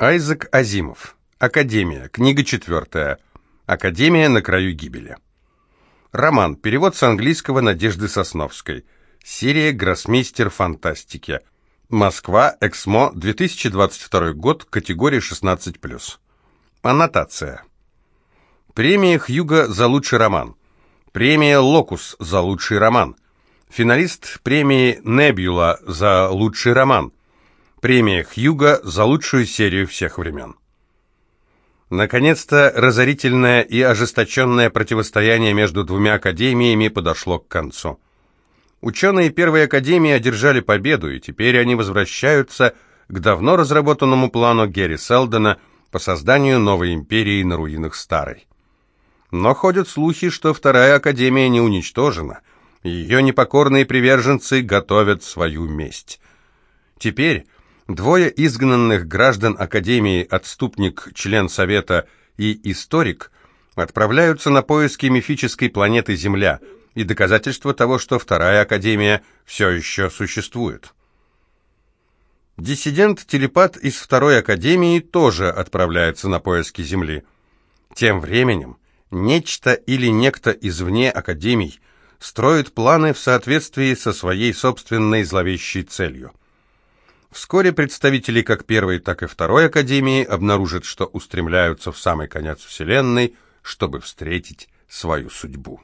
Айзек Азимов. Академия. Книга четвертая. Академия на краю гибели. Роман. Перевод с английского Надежды Сосновской. Серия «Гроссмейстер фантастики». Москва. Эксмо. 2022 год. Категория 16+. Аннотация. Премия Хьюга за лучший роман. Премия Локус за лучший роман. Финалист премии Небюла за лучший роман. Премия Хьюга за лучшую серию всех времен. Наконец-то разорительное и ожесточенное противостояние между двумя академиями подошло к концу. Ученые Первой Академии одержали победу, и теперь они возвращаются к давно разработанному плану Герри Селдона по созданию новой империи на руинах Старой. Но ходят слухи, что Вторая Академия не уничтожена, ее непокорные приверженцы готовят свою месть. Теперь Двое изгнанных граждан Академии, отступник, член Совета и историк, отправляются на поиски мифической планеты Земля и доказательства того, что Вторая Академия все еще существует. Диссидент-телепат из Второй Академии тоже отправляется на поиски Земли. Тем временем нечто или некто извне Академий строит планы в соответствии со своей собственной зловещей целью. Вскоре представители как первой, так и второй академии обнаружат, что устремляются в самый конец Вселенной, чтобы встретить свою судьбу.